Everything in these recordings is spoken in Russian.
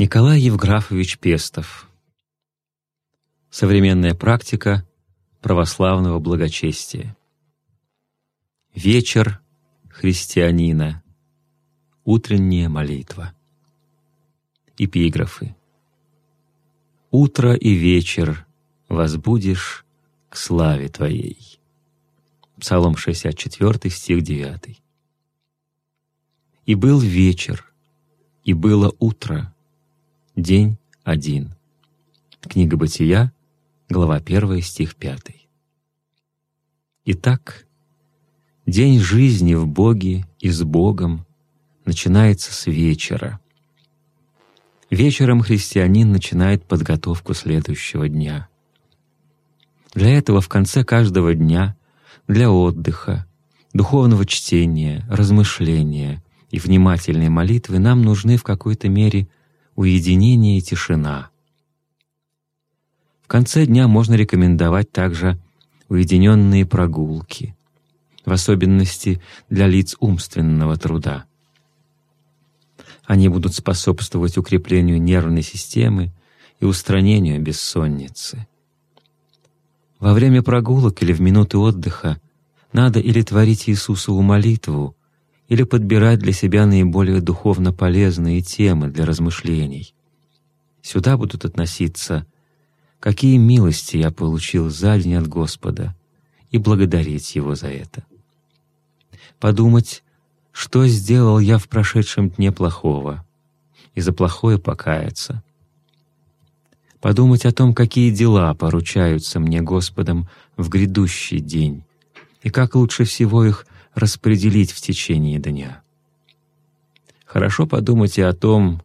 Николай Евграфович Пестов. Современная практика православного благочестия. Вечер христианина. Утренняя молитва. Эпиграфы. «Утро и вечер возбудишь к славе Твоей». Псалом 64, стих 9. «И был вечер, и было утро, День один. Книга Бытия, глава 1, стих 5. Итак, день жизни в Боге и с Богом начинается с вечера. Вечером христианин начинает подготовку следующего дня. Для этого в конце каждого дня, для отдыха, духовного чтения, размышления и внимательной молитвы нам нужны в какой-то мере – уединение и тишина. В конце дня можно рекомендовать также уединенные прогулки, в особенности для лиц умственного труда. Они будут способствовать укреплению нервной системы и устранению бессонницы. Во время прогулок или в минуты отдыха надо или творить Иисусову молитву, или подбирать для себя наиболее духовно полезные темы для размышлений. Сюда будут относиться «Какие милости я получил за день от Господа» и благодарить Его за это. Подумать, что сделал я в прошедшем дне плохого, и за плохое покаяться. Подумать о том, какие дела поручаются мне Господом в грядущий день, и как лучше всего их распределить в течение дня. Хорошо подумать и о том,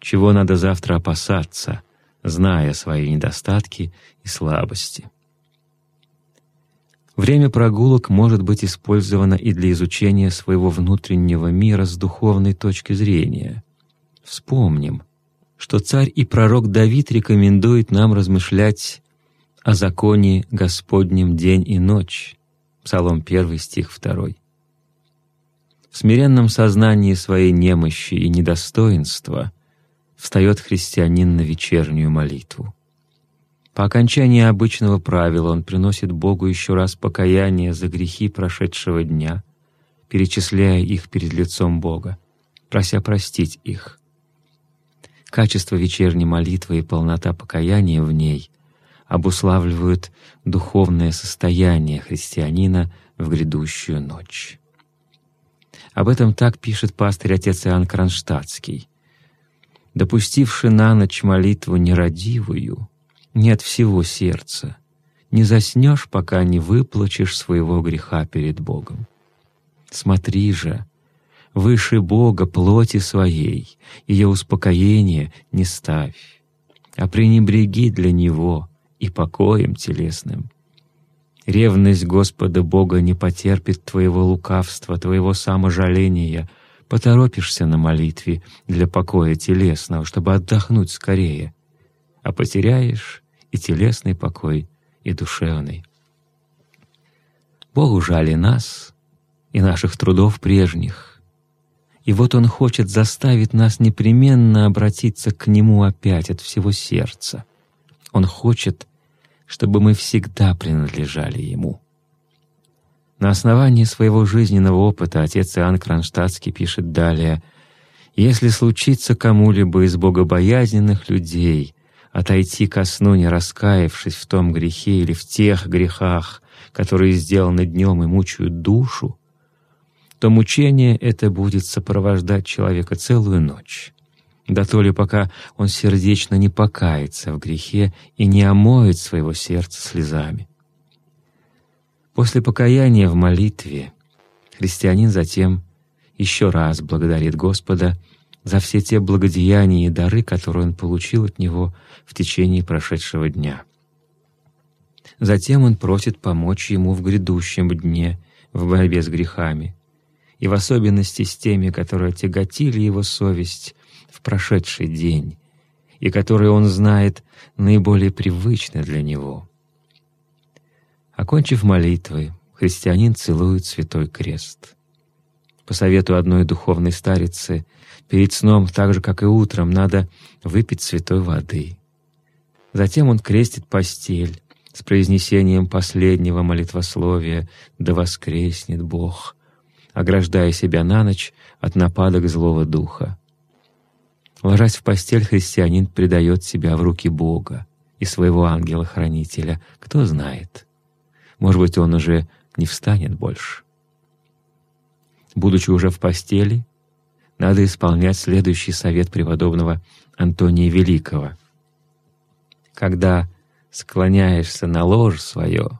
чего надо завтра опасаться, зная свои недостатки и слабости. Время прогулок может быть использовано и для изучения своего внутреннего мира с духовной точки зрения. Вспомним, что царь и пророк Давид рекомендует нам размышлять о законе Господнем день и ночь, Псалом 1, стих 2. В смиренном сознании своей немощи и недостоинства встает христианин на вечернюю молитву. По окончании обычного правила он приносит Богу еще раз покаяние за грехи прошедшего дня, перечисляя их перед лицом Бога, прося простить их. Качество вечерней молитвы и полнота покаяния в ней обуславливают духовное состояние христианина в грядущую ночь. Об этом так пишет пастырь отец Иоанн Кронштадтский. «Допустивши на ночь молитву нерадивую, не от всего сердца, не заснешь, пока не выплачешь своего греха перед Богом. Смотри же, выше Бога плоти своей, ее успокоение не ставь, а пренебреги для Него и покоем телесным. Ревность Господа Бога не потерпит твоего лукавства, твоего саможаления. Поторопишься на молитве для покоя телесного, чтобы отдохнуть скорее, а потеряешь и телесный покой, и душевный. Богу жали нас и наших трудов прежних, и вот Он хочет заставить нас непременно обратиться к Нему опять от всего сердца. Он хочет, чтобы мы всегда принадлежали Ему. На основании своего жизненного опыта отец Иоанн Кронштадтский пишет далее «Если случится кому-либо из богобоязненных людей отойти ко сну, не раскаявшись в том грехе или в тех грехах, которые сделаны днем и мучают душу, то мучение это будет сопровождать человека целую ночь да то ли пока он сердечно не покается в грехе и не омоет своего сердца слезами. После покаяния в молитве христианин затем еще раз благодарит Господа за все те благодеяния и дары, которые он получил от Него в течение прошедшего дня. Затем он просит помочь ему в грядущем дне в борьбе с грехами, и в особенности с теми, которые тяготили его совесть в прошедший день и которые он знает наиболее привычны для него. Окончив молитвы, христианин целует святой крест. По совету одной духовной старицы, перед сном, так же, как и утром, надо выпить святой воды. Затем он крестит постель с произнесением последнего молитвословия «Да воскреснет Бог», ограждая себя на ночь от нападок злого духа. Ложась в постель, христианин предает себя в руки Бога и своего ангела-хранителя. Кто знает, может быть, он уже не встанет больше. Будучи уже в постели, надо исполнять следующий совет преподобного Антония Великого. Когда склоняешься на ложь свое,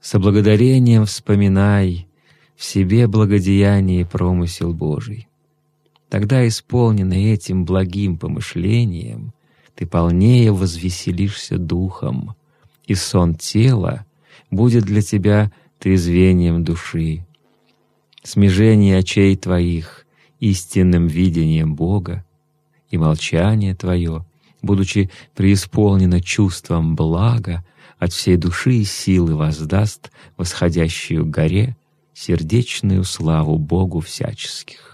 с благодарением вспоминай в себе благодеяние и промысел Божий. Тогда, исполненный этим благим помышлением, ты полнее возвеселишься духом, и сон тела будет для тебя трезвением души. Смежение очей твоих истинным видением Бога и молчание твое, будучи преисполнено чувством блага, от всей души и силы воздаст восходящую горе сердечную славу Богу всяческих.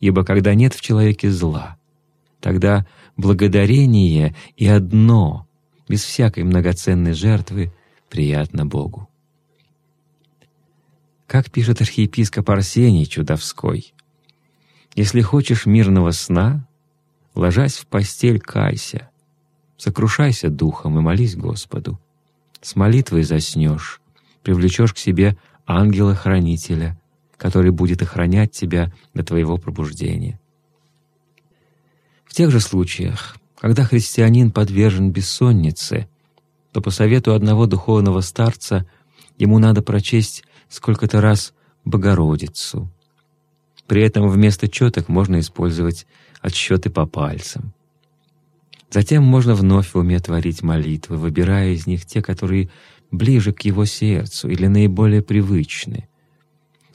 Ибо когда нет в человеке зла, тогда благодарение и одно, без всякой многоценной жертвы, приятно Богу. Как пишет архиепископ Арсений Чудовской, «Если хочешь мирного сна, ложась в постель, кайся, сокрушайся духом и молись Господу. С молитвой заснешь, привлечешь к себе ангела-хранителя, который будет охранять тебя до твоего пробуждения. В тех же случаях, когда христианин подвержен бессоннице, то по совету одного духовного старца ему надо прочесть сколько-то раз Богородицу. При этом вместо четок можно использовать отсчеты по пальцам. Затем можно вновь в уме творить молитвы, выбирая из них те, которые ближе к его сердцу или наиболее привычны.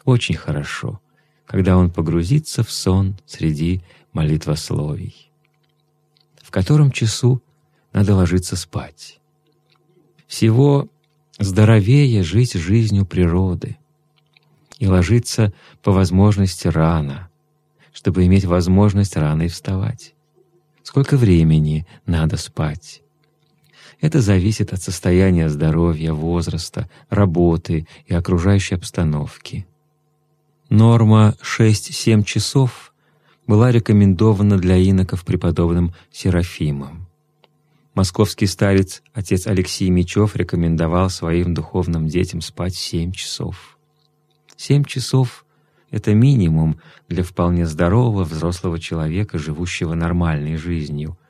Очень хорошо, когда он погрузится в сон среди молитвословий. В котором часу надо ложиться спать. Всего здоровее жить жизнью природы и ложиться по возможности рано, чтобы иметь возможность рано и вставать. Сколько времени надо спать? Это зависит от состояния здоровья, возраста, работы и окружающей обстановки. Норма 6-7 часов была рекомендована для иноков преподобным Серафимом. Московский старец, отец Алексей Мечев, рекомендовал своим духовным детям спать 7 часов. 7 часов — это минимум для вполне здорового взрослого человека, живущего нормальной жизнью —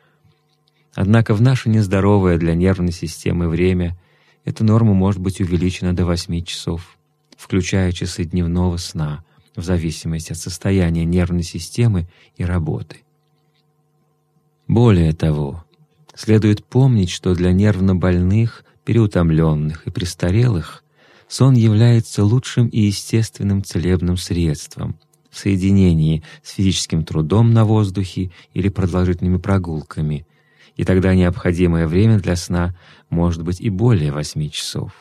Однако в наше нездоровое для нервной системы время эта норма может быть увеличена до 8 часов, включая часы дневного сна, в зависимости от состояния нервной системы и работы. Более того, следует помнить, что для нервнобольных, переутомленных и престарелых сон является лучшим и естественным целебным средством в соединении с физическим трудом на воздухе или продолжительными прогулками — и тогда необходимое время для сна может быть и более 8 часов.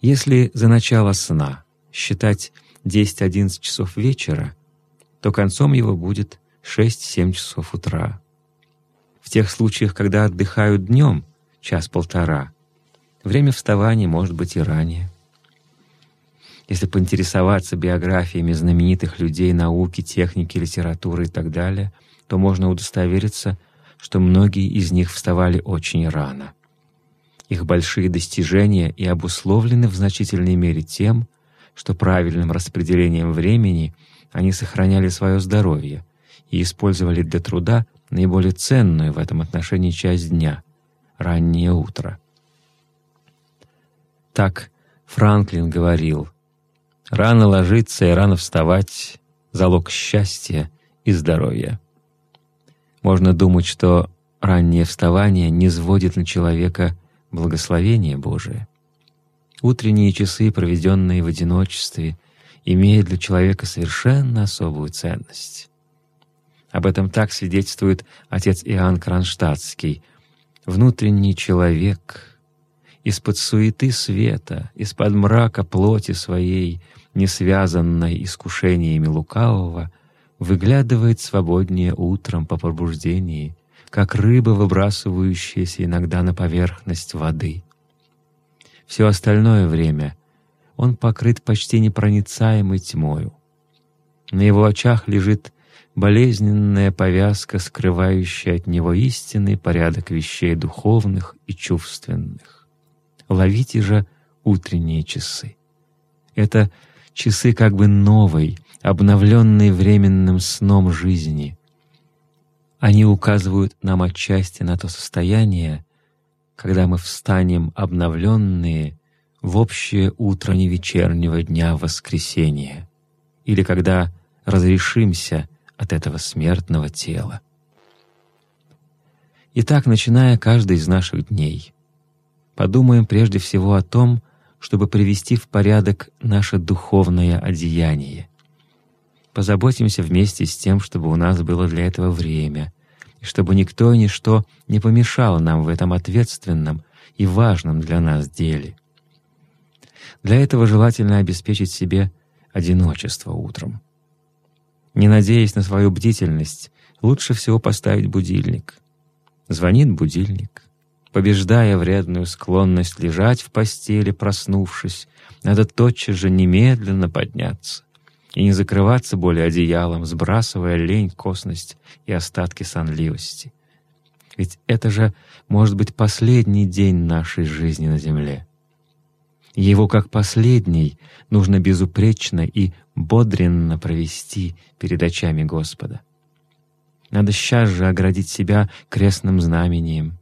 Если за начало сна считать 10-11 часов вечера, то концом его будет 6-7 часов утра. В тех случаях, когда отдыхают днем, час-полтора, время вставания может быть и ранее. Если поинтересоваться биографиями знаменитых людей науки, техники, литературы и так далее, то можно удостовериться, что многие из них вставали очень рано. Их большие достижения и обусловлены в значительной мере тем, что правильным распределением времени они сохраняли свое здоровье и использовали для труда наиболее ценную в этом отношении часть дня — раннее утро. Так Франклин говорил, «Рано ложиться и рано вставать — залог счастья и здоровья». Можно думать, что раннее вставание не сводит на человека благословение Божие. Утренние часы, проведенные в одиночестве, имеют для человека совершенно особую ценность. Об этом так свидетельствует отец Иоанн Кронштадтский. «Внутренний человек из-под суеты света, из-под мрака плоти своей, не связанной искушениями лукавого, выглядывает свободнее утром по пробуждении, как рыба, выбрасывающаяся иногда на поверхность воды. Все остальное время он покрыт почти непроницаемой тьмою. На его очах лежит болезненная повязка, скрывающая от него истинный порядок вещей духовных и чувственных. Ловите же утренние часы. Это часы как бы новой, обновленной временным сном жизни. Они указывают нам отчасти на то состояние, когда мы встанем обновленные в общее утро невечернего дня воскресения, или когда разрешимся от этого смертного тела. Итак, начиная каждый из наших дней, подумаем прежде всего о том, чтобы привести в порядок наше духовное одеяние. Позаботимся вместе с тем, чтобы у нас было для этого время, и чтобы никто и ничто не помешало нам в этом ответственном и важном для нас деле. Для этого желательно обеспечить себе одиночество утром. Не надеясь на свою бдительность, лучше всего поставить будильник. Звонит будильник. Побеждая вредную склонность лежать в постели, проснувшись, надо тотчас же немедленно подняться и не закрываться более одеялом, сбрасывая лень, косность и остатки сонливости. Ведь это же может быть последний день нашей жизни на земле. Его как последний нужно безупречно и бодренно провести перед очами Господа. Надо сейчас же оградить себя крестным знамением,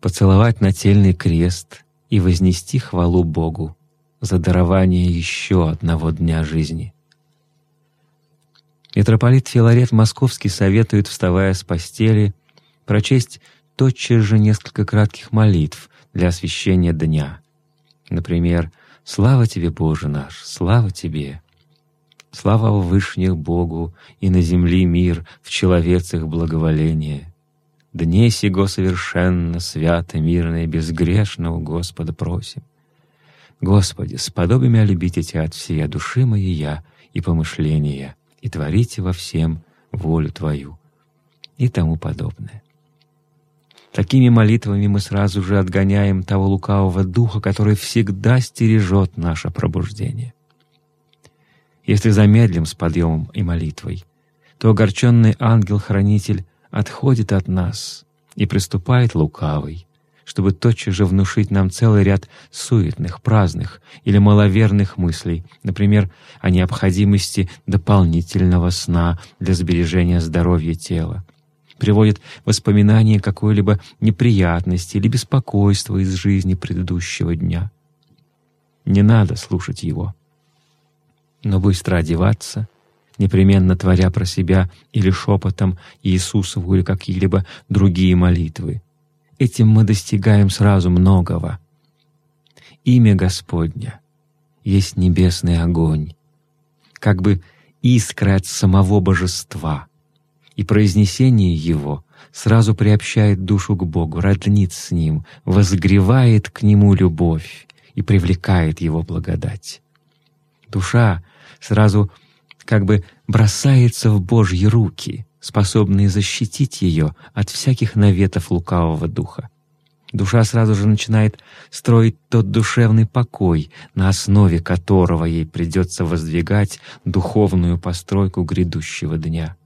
поцеловать нательный крест и вознести хвалу Богу за дарование еще одного дня жизни. Митрополит Филарет Московский советует, вставая с постели, прочесть тотчас же несколько кратких молитв для освящения дня. Например, «Слава Тебе, Боже наш, слава Тебе!» Слава Вышних Богу, и на земли мир, в человецах благоволение. Дне сего совершенно, свято, мирно и безгрешно у Господа просим. Господи, сподоби меня любить Тебя от всей души моей я и помышления, и творите во всем волю Твою и тому подобное. Такими молитвами мы сразу же отгоняем того лукавого духа, который всегда стережет наше пробуждение. Если замедлим с подъемом и молитвой, то огорченный ангел-хранитель отходит от нас и приступает лукавый, чтобы тотчас же внушить нам целый ряд суетных, праздных или маловерных мыслей, например, о необходимости дополнительного сна для сбережения здоровья тела, приводит воспоминания какой-либо неприятности или беспокойства из жизни предыдущего дня. Не надо слушать его, но быстро одеваться — непременно творя про себя или шепотом Иисусову или какие-либо другие молитвы. Этим мы достигаем сразу многого. Имя Господня есть небесный огонь, как бы искра от самого Божества, и произнесение Его сразу приобщает душу к Богу, роднит с Ним, возгревает к Нему любовь и привлекает Его благодать. Душа сразу как бы бросается в Божьи руки, способные защитить ее от всяких наветов лукавого духа. Душа сразу же начинает строить тот душевный покой, на основе которого ей придется воздвигать духовную постройку грядущего дня.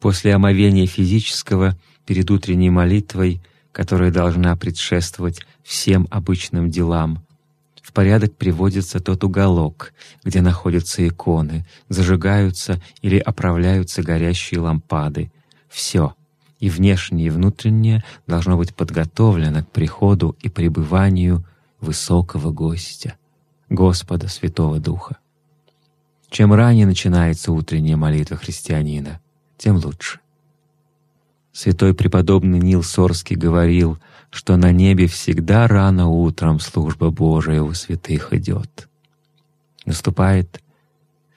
После омовения физического перед утренней молитвой, которая должна предшествовать всем обычным делам, в порядок приводится тот уголок, где находятся иконы, зажигаются или оправляются горящие лампады. Все, и внешнее, и внутреннее, должно быть подготовлено к приходу и пребыванию высокого гостя, Господа Святого Духа. Чем ранее начинается утренняя молитва христианина, тем лучше. Святой преподобный Нил Сорский говорил — что на небе всегда рано утром служба Божия у святых идет. Наступает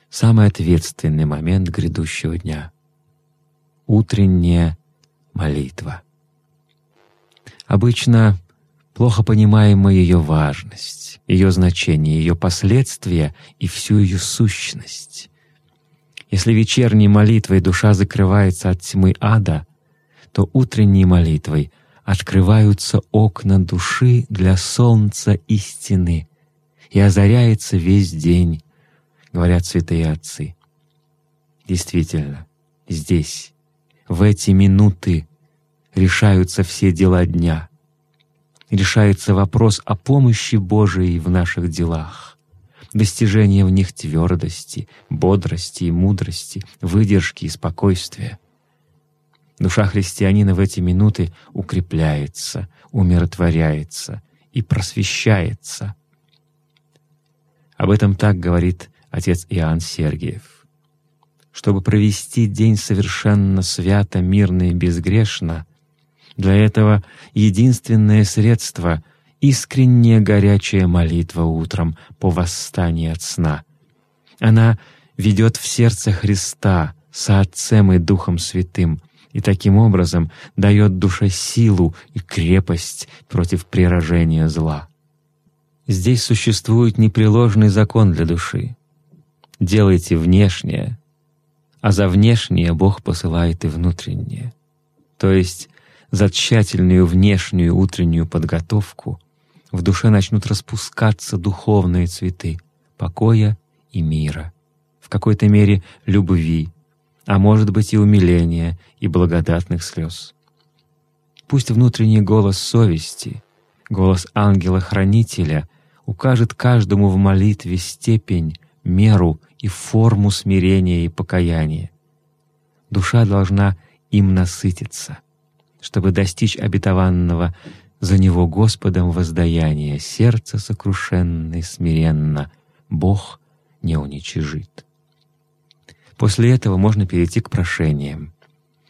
самый ответственный момент грядущего дня — утренняя молитва. Обычно плохо понимаем мы ее важность, ее значение, ее последствия и всю ее сущность. Если вечерней молитвой душа закрывается от тьмы ада, то утренней молитвой открываются окна души для солнца истины, и озаряется весь день, говорят святые отцы. Действительно, здесь, в эти минуты, решаются все дела дня, решается вопрос о помощи Божией в наших делах, достижение в них твердости, бодрости и мудрости, выдержки и спокойствия. Душа христианина в эти минуты укрепляется, умиротворяется и просвещается. Об этом так говорит отец Иоанн Сергиев. Чтобы провести день совершенно свято, мирно и безгрешно, для этого единственное средство — искренняя горячая молитва утром по восстании от сна. Она ведет в сердце Христа со Отцем и Духом Святым, и таким образом дает душе силу и крепость против прирожения зла. Здесь существует непреложный закон для души. Делайте внешнее, а за внешнее Бог посылает и внутреннее. То есть за тщательную внешнюю утреннюю подготовку в душе начнут распускаться духовные цветы покоя и мира, в какой-то мере любви, а может быть и умиления, и благодатных слез. Пусть внутренний голос совести, голос ангела-хранителя укажет каждому в молитве степень, меру и форму смирения и покаяния. Душа должна им насытиться, чтобы достичь обетованного за него Господом воздаяния, сердце сокрушенно и смиренно, Бог не уничижит. После этого можно перейти к прошениям,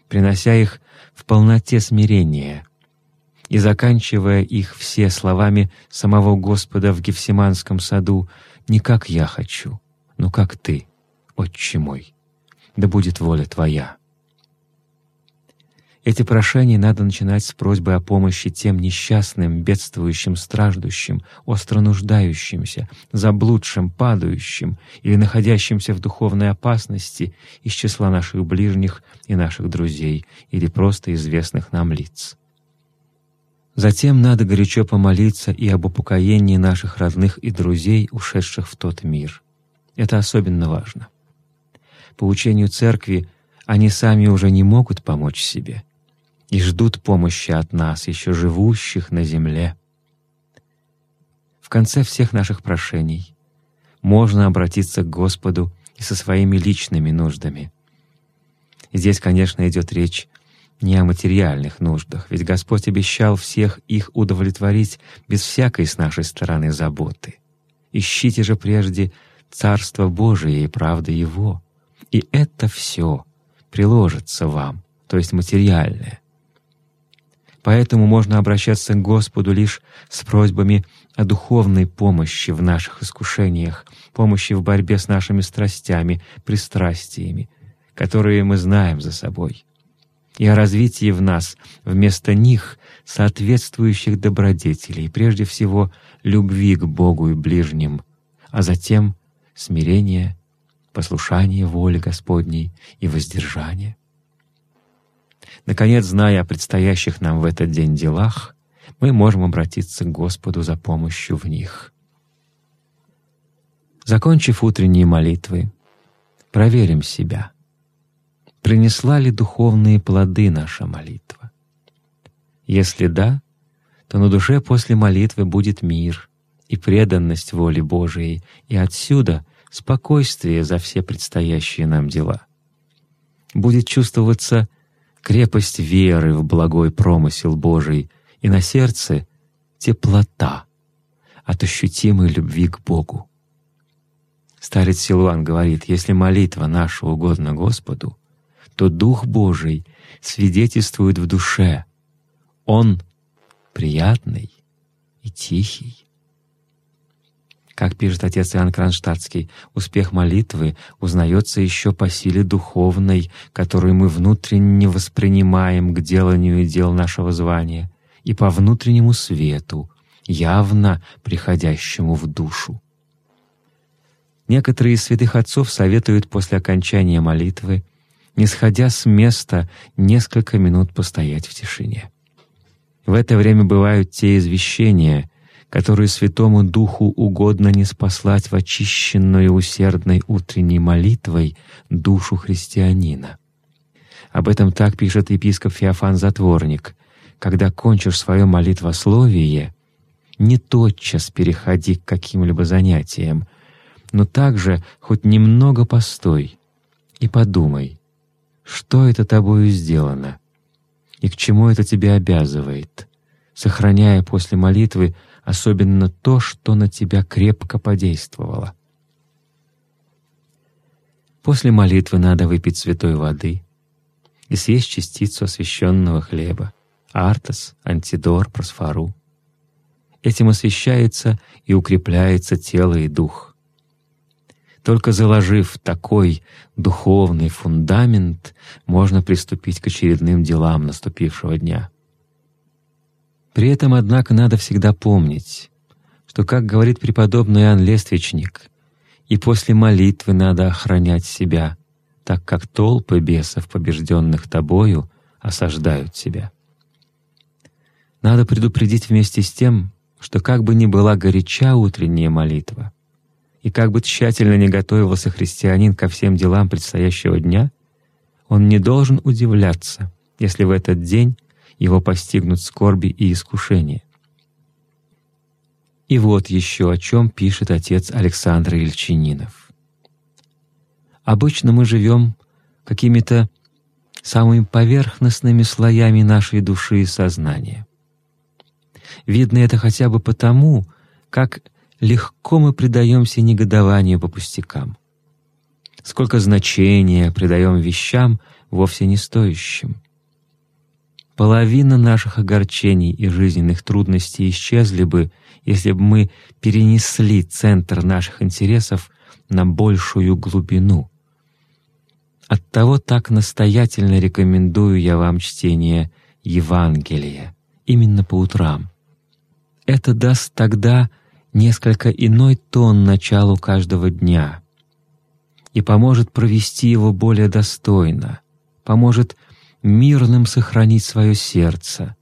принося их в полноте смирения и заканчивая их все словами самого Господа в Гефсиманском саду «Не как я хочу, но как Ты, Отче мой, да будет воля Твоя». Эти прошения надо начинать с просьбы о помощи тем несчастным, бедствующим, страждущим, остро нуждающимся, заблудшим, падающим или находящимся в духовной опасности из числа наших ближних и наших друзей или просто известных нам лиц. Затем надо горячо помолиться и об упокоении наших родных и друзей, ушедших в тот мир. Это особенно важно. По учению Церкви они сами уже не могут помочь себе — и ждут помощи от нас, еще живущих на земле. В конце всех наших прошений можно обратиться к Господу и со своими личными нуждами. Здесь, конечно, идет речь не о материальных нуждах, ведь Господь обещал всех их удовлетворить без всякой с нашей стороны заботы. Ищите же прежде Царство Божие и правда Его, и это все приложится вам, то есть материальное. Поэтому можно обращаться к Господу лишь с просьбами о духовной помощи в наших искушениях, помощи в борьбе с нашими страстями, пристрастиями, которые мы знаем за собой, и о развитии в нас вместо них соответствующих добродетелей, прежде всего любви к Богу и ближним, а затем смирение, послушание воле Господней и воздержание. Наконец, зная о предстоящих нам в этот день делах, мы можем обратиться к Господу за помощью в них. Закончив утренние молитвы, проверим себя. Принесла ли духовные плоды наша молитва? Если да, то на душе после молитвы будет мир и преданность воле Божией, и отсюда спокойствие за все предстоящие нам дела. Будет чувствоваться крепость веры в благой промысел Божий и на сердце теплота от ощутимой любви к Богу. Старец Силуан говорит, если молитва наша угодна Господу, то Дух Божий свидетельствует в душе. Он приятный и тихий. Как пишет отец Иоанн Кронштадтский, успех молитвы узнается еще по силе духовной, которую мы внутренне воспринимаем к деланию дел нашего звания, и по внутреннему свету, явно приходящему в душу. Некоторые из святых отцов советуют после окончания молитвы, не сходя с места, несколько минут постоять в тишине. В это время бывают те извещения, которые Святому Духу угодно не спаслать в очищенную усердной утренней молитвой душу христианина. Об этом так пишет епископ Феофан Затворник. «Когда кончишь свое молитвословие, не тотчас переходи к каким-либо занятиям, но также хоть немного постой и подумай, что это тобою сделано и к чему это тебя обязывает, сохраняя после молитвы особенно то, что на тебя крепко подействовало. После молитвы надо выпить святой воды и съесть частицу освященного хлеба, артос, антидор, просфору. Этим освещается и укрепляется тело и дух. Только заложив такой духовный фундамент, можно приступить к очередным делам наступившего дня. При этом, однако, надо всегда помнить, что, как говорит преподобный Иоанн Лествичник, и после молитвы надо охранять себя, так как толпы бесов, побежденных тобою, осаждают себя. Надо предупредить вместе с тем, что как бы ни была горяча утренняя молитва, и как бы тщательно не готовился христианин ко всем делам предстоящего дня, он не должен удивляться, если в этот день его постигнут скорби и искушения. И вот еще о чем пишет отец Александр Ильчининов. Обычно мы живем какими-то самыми поверхностными слоями нашей души и сознания. Видно это хотя бы потому, как легко мы предаемся негодованию по пустякам. Сколько значения придаем вещам, вовсе не стоящим. Половина наших огорчений и жизненных трудностей исчезли бы, если бы мы перенесли центр наших интересов на большую глубину. Оттого так настоятельно рекомендую я вам чтение Евангелия именно по утрам. Это даст тогда несколько иной тон началу каждого дня и поможет провести его более достойно, поможет мирным сохранить свое сердце,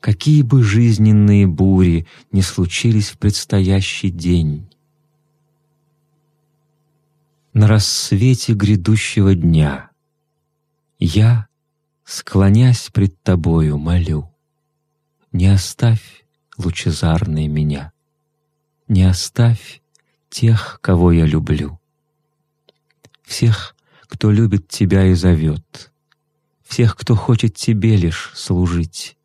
какие бы жизненные бури не случились в предстоящий день. На рассвете грядущего дня я, склонясь пред Тобою, молю, не оставь лучезарный меня, не оставь тех, кого я люблю, всех, кто любит Тебя и зовет, всех, кто хочет Тебе лишь служить,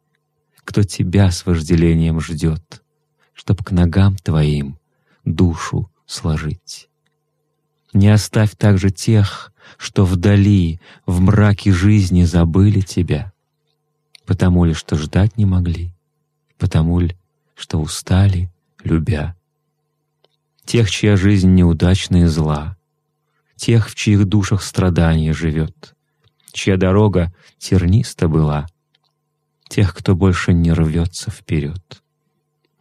кто Тебя с вожделением ждет, чтоб к ногам Твоим душу сложить. Не оставь также тех, что вдали, в мраке жизни забыли Тебя, потому ли, что ждать не могли, потому ли, что устали, любя. Тех, чья жизнь неудачна и зла, тех, в чьих душах страдание живет, чья дорога терниста была, тех, кто больше не рвется вперед.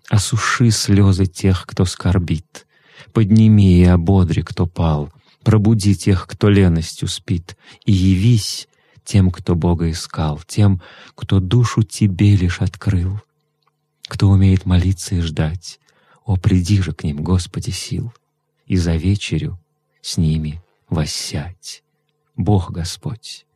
Осуши слезы тех, кто скорбит, подними и ободри, кто пал, пробуди тех, кто леностью спит, и явись тем, кто Бога искал, тем, кто душу Тебе лишь открыл, кто умеет молиться и ждать. О, приди же к ним, Господи, сил, и за вечерю с ними воссядь. Бог Господь,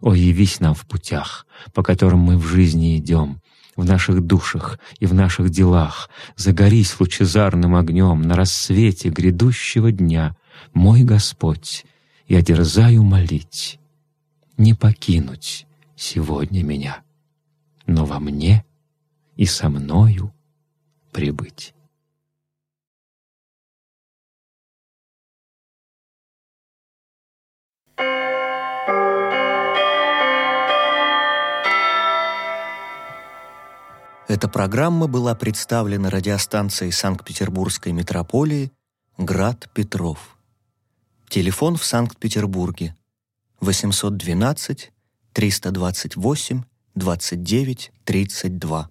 о, явись нам в путях, по которым мы в жизни идем, в наших душах и в наших делах, загорись лучезарным огнем на рассвете грядущего дня, мой Господь, я дерзаю молить, не покинуть сегодня меня, но во мне и со мною прибыть. Эта программа была представлена радиостанцией Санкт-Петербургской метрополии «Град Петров». Телефон в Санкт-Петербурге 812 328 29 32.